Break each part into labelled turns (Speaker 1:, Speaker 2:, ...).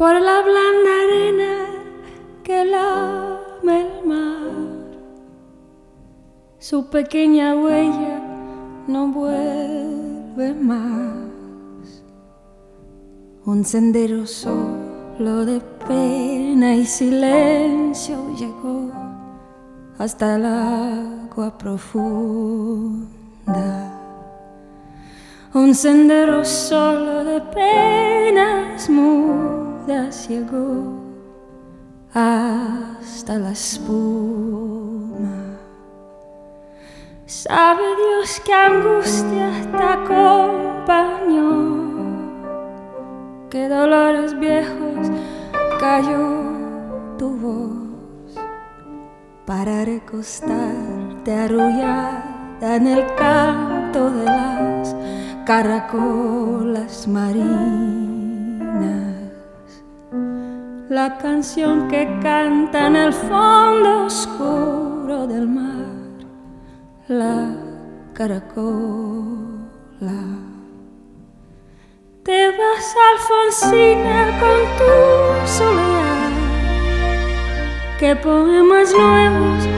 Speaker 1: por la blanda arena que lame el mar. Su pequeña huella no vuelve más. Un sendero solo de pena y silencio llegó hasta el agua profunda. Un sendero solo de penas mudas hasta la espuma. Sabe Dios que angustia te acompañó, que dolores viejos cayó tu voz para recostarte arrullada en el canto de las caracolas marinas. La canción que canta en el fondo oscuro del mar, la caracola. Te vas, Alfonsina, con tu soledad. ¿Qué poemas nuevos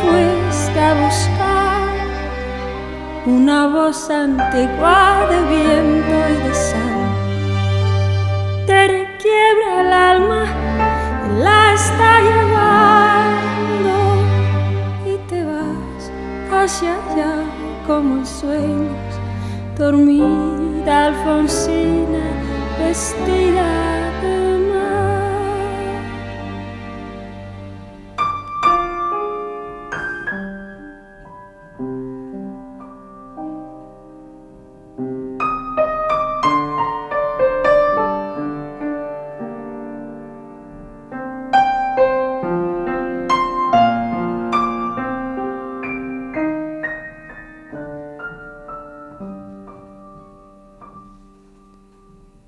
Speaker 1: fuiste a buscar? Una voz antigua de viento y de sal. Te requiebra el alma, dormida Alfonsina, vestida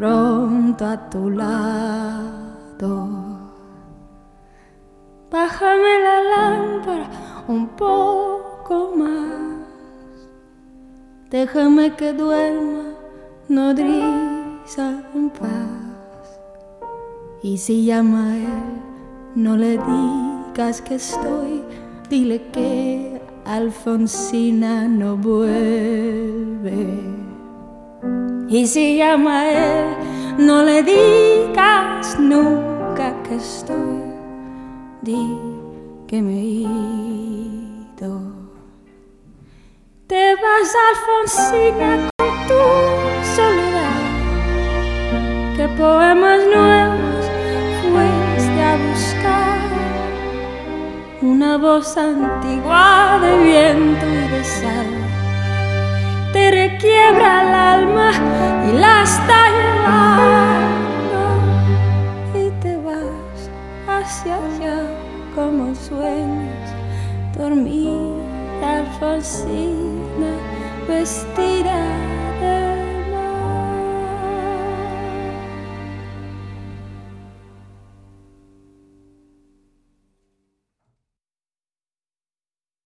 Speaker 1: pronto a tu lado. Bájame la lámpara un poco más. Déjame que duerma nodriza en paz. Y si llama a él, no le digas que estoy. Dile que Alfonsina no vuelve. Y si llama él, no le digas nunca que estoy. Di que me he ido. Te vas, Alfonsina, con tu soledad. ¿Qué poemas nuevos fuiste a buscar? Una voz antigua de viento y de sal te requiebra el alma y la está llevando. Y te vas hacia allá como sueños dormida Alfonsina vestida